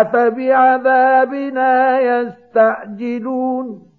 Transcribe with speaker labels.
Speaker 1: أفبعذابنا يستعجلون